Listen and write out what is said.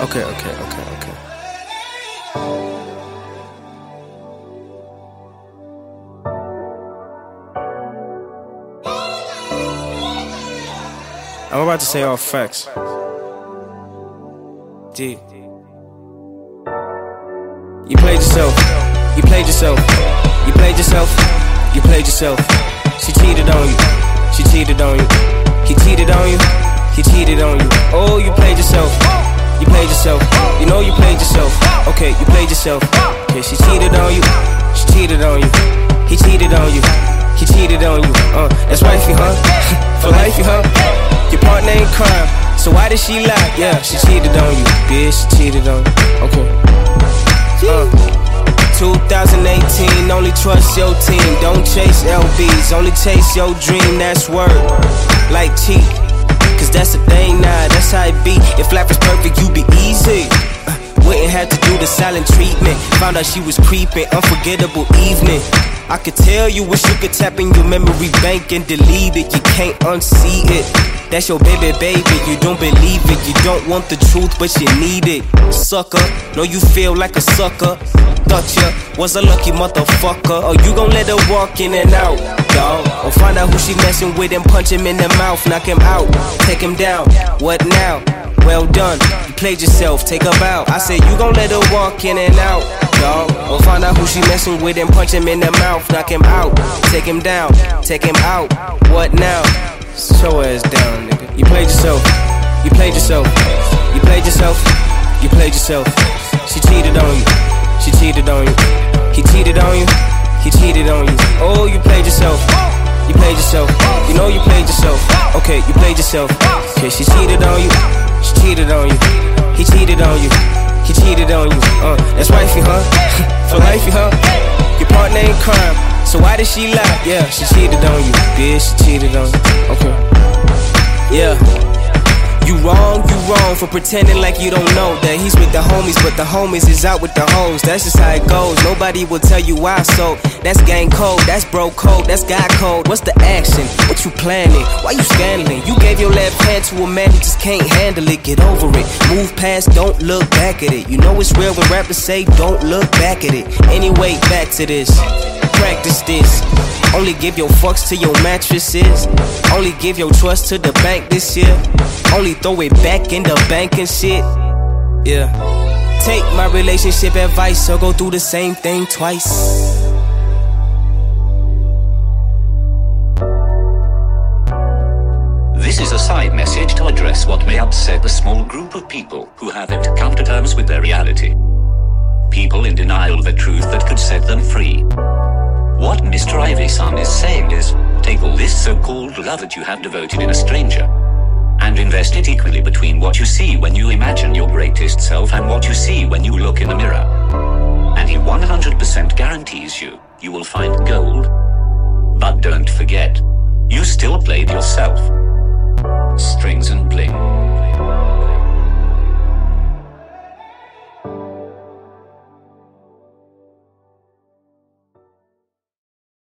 Okay, okay, okay, okay. I'm about to say all facts. D. You played yourself. You played yourself. You played yourself. You played yourself. She cheated on you. She cheated on you. He cheated on you. He cheated on you. Oh, you played yourself. You played yourself. You know you played yourself. Okay, you played yourself. Okay, she cheated on you. She cheated on you. He cheated on you. He cheated on you. Uh, that's wifey, huh? For life, huh? Your partner ain't crime. So why did she lie? Yeah, she cheated on you. Bitch, she cheated on you. Okay. Uh, 2018, only trust your team. Don't chase LBs, only chase your dream. That's word. Like cheat. Cause that's the thing now, that's how it be. If you Uh, wouldn't have to do the silent treatment. Found out she was creeping, unforgettable evening. I could tell you wish you could tap in your memory bank and delete it. You can't unsee it. That's your baby, baby. You don't believe it. You don't want the truth, but you need it. Sucker, know you feel like a sucker. Thought you was a lucky motherfucker. Or you gon' let her walk in and out, dog. Or find out who she messing with and punch him in the mouth, knock him out, take him down. What now? Well done, you played yourself, take her out. I said you gon' let her walk in and out, dog. Or find out who she messing with and punch him in the mouth, knock him out, take him down, take him out. What now? Show ass down, nigga. You played yourself, you played yourself, you played yourself, you played yourself. She cheated on you, she cheated on you. He cheated on you, he cheated on you. Oh, you played yourself. You played yourself. You know you played yourself. Okay, you played yourself. Okay, she cheated on you. She cheated on you. He cheated on you. He cheated on you. Uh, that's wifey, huh? For lifey, huh? Your partner ain't crime. So why did she lie? Yeah, she cheated on you. Bitch, she cheated on you. Okay. Yeah. You wrong, you wrong for pretending like you don't know that he's with the homies, but the homies is out with the hoes. That's just how it goes. Nobody will tell you why. So that's gang code, that's bro code, that's guy code. What's the action? What you planning? Why you scandaling? You gave your left hand to a man who just can't handle it. Get over it. Move past, don't look back at it. You know it's real when rappers say don't look back at it. Anyway, back to this. Practice this. Only give your fucks to your mattresses. Only give your trust to the bank this year. Only throw it back in the bank and shit. Yeah. Take my relationship advice or go through the same thing twice. This is a side message to address what may upset the small group of people who haven't come to terms with their reality. People in denial of a truth that could set them free. What Mr. Ivyson is saying is take all this so called love that you have devoted in a stranger and invest it equally between what you see when you imagine your greatest self and what you see when you look in the mirror. And he 100% guarantees you, you will find gold. But don't forget, you still played yourself.